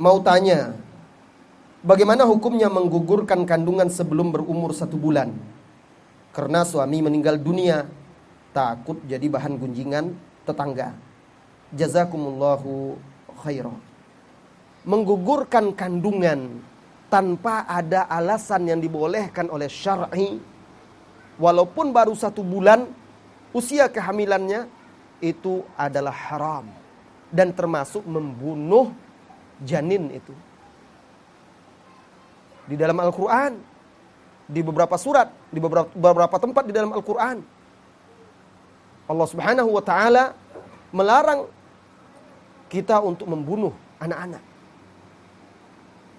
mau tanya, bagaimana hukumnya menggugurkan kandungan sebelum berumur satu bulan? Karena suami meninggal dunia, takut jadi bahan gunjingan tetangga. Jazakumullahu khairan. Menggugurkan kandungan tanpa ada alasan yang dibolehkan oleh syar'i, walaupun baru satu bulan, usia kehamilannya itu adalah haram dan termasuk membunuh janin itu. Di dalam Al-Quran, di beberapa surat, di beberapa, tempat di dalam Al-Quran. Allah subhanahu wa ta'ala melarang kita untuk membunuh anak-anak.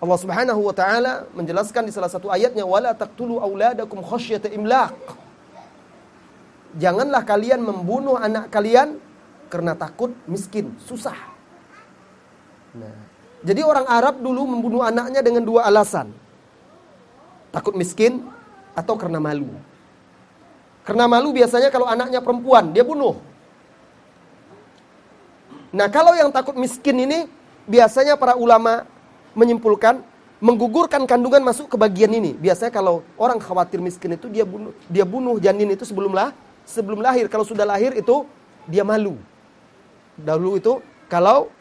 Allah Subhanahu wa taala menjelaskan di salah satu ayatnya wala taqtulu auladakum khasyata imlaq. Janganlah kalian membunuh anak kalian karena takut miskin, susah. Nah, jadi orang Arab dulu membunuh anaknya dengan dua alasan. Takut miskin atau karena malu. Karena malu biasanya kalau anaknya perempuan, dia bunuh. Nah, kalau yang takut miskin ini biasanya para ulama menyimpulkan menggugurkan kandungan masuk ke bagian ini. Biasanya kalau orang khawatir miskin itu dia bunuh dia bunuh janin itu sebelum lah sebelum lahir. Kalau sudah lahir itu dia malu. Dahulu itu kalau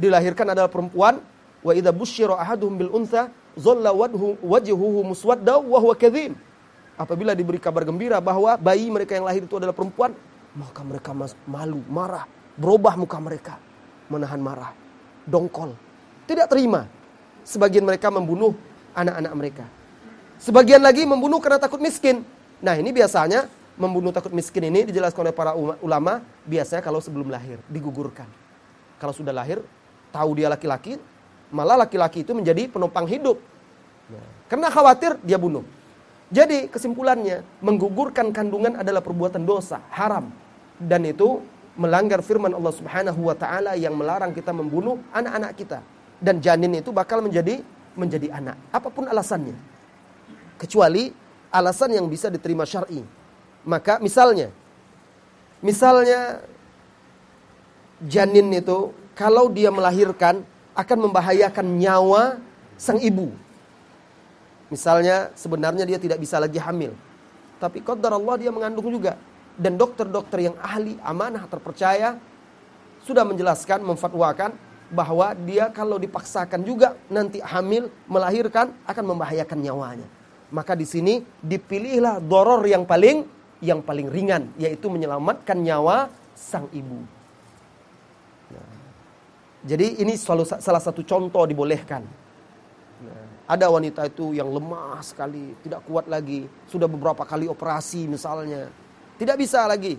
dilahirkan adalah perempuan wa idza busyira ahaduhum bil untha dhalla wajhu wajhuhu muswadda wa huwa kadhim. Apabila diberi kabar gembira bahwa bayi mereka yang lahir itu adalah perempuan maka mereka malu marah berubah muka mereka menahan marah dongkol tidak terima. Sebagian mereka membunuh anak-anak mereka. Sebagian lagi membunuh karena takut miskin. Nah ini biasanya membunuh takut miskin ini dijelaskan oleh para ulama biasanya kalau sebelum lahir digugurkan. Kalau sudah lahir tahu dia laki-laki, malah laki-laki itu menjadi penopang hidup. Karena khawatir dia bunuh. Jadi kesimpulannya, menggugurkan kandungan adalah perbuatan dosa, haram. Dan itu melanggar firman Allah Subhanahu wa taala yang melarang kita membunuh anak-anak kita. Dan janin itu bakal menjadi menjadi anak, apa pun alasannya. Kecuali alasan yang bisa diterima syar'i. Maka misalnya misalnya janin itu kalau dia melahirkan akan membahayakan nyawa sang ibu. Misalnya sebenarnya dia tidak bisa lagi hamil. Tapi qadar Allah dia mengandung juga. Dan dokter-dokter yang ahli, amanah, terpercaya sudah menjelaskan, memfatwakan bahwa dia kalau dipaksakan juga nanti hamil, melahirkan akan membahayakan nyawanya. Maka di sini dipilihlah doror yang paling yang paling ringan yaitu menyelamatkan nyawa sang ibu. Jadi ini salah satu contoh dibolehkan. Ada wanita itu yang lemah sekali, tidak kuat lagi, sudah beberapa kali operasi misalnya, tidak bisa lagi.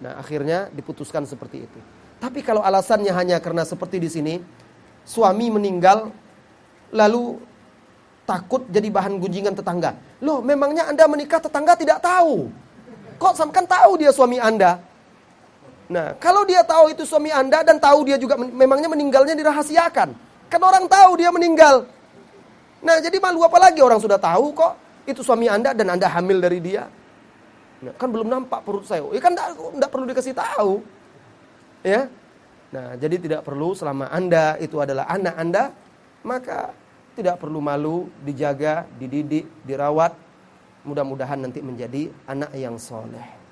Nah akhirnya diputuskan seperti itu. Tapi kalau alasannya hanya karena seperti di sini, suami meninggal, lalu takut jadi bahan gunjingan tetangga. Loh, memangnya anda menikah tetangga tidak tahu? Kok kan tahu dia suami anda? Nah, kalau dia tahu itu suami Anda dan tahu dia juga memangnya meninggalnya dirahasiakan. Kan orang tahu dia meninggal. Nah, jadi malu apa lagi orang sudah tahu kok itu suami Anda dan Anda hamil dari dia. Nah, kan belum nampak perut saya. Ya kan enggak perlu dikasih tahu. Ya. Nah, jadi tidak perlu selama Anda itu adalah anak Anda, maka tidak perlu malu, dijaga, dididik, dirawat. Mudah-mudahan nanti menjadi anak yang soleh.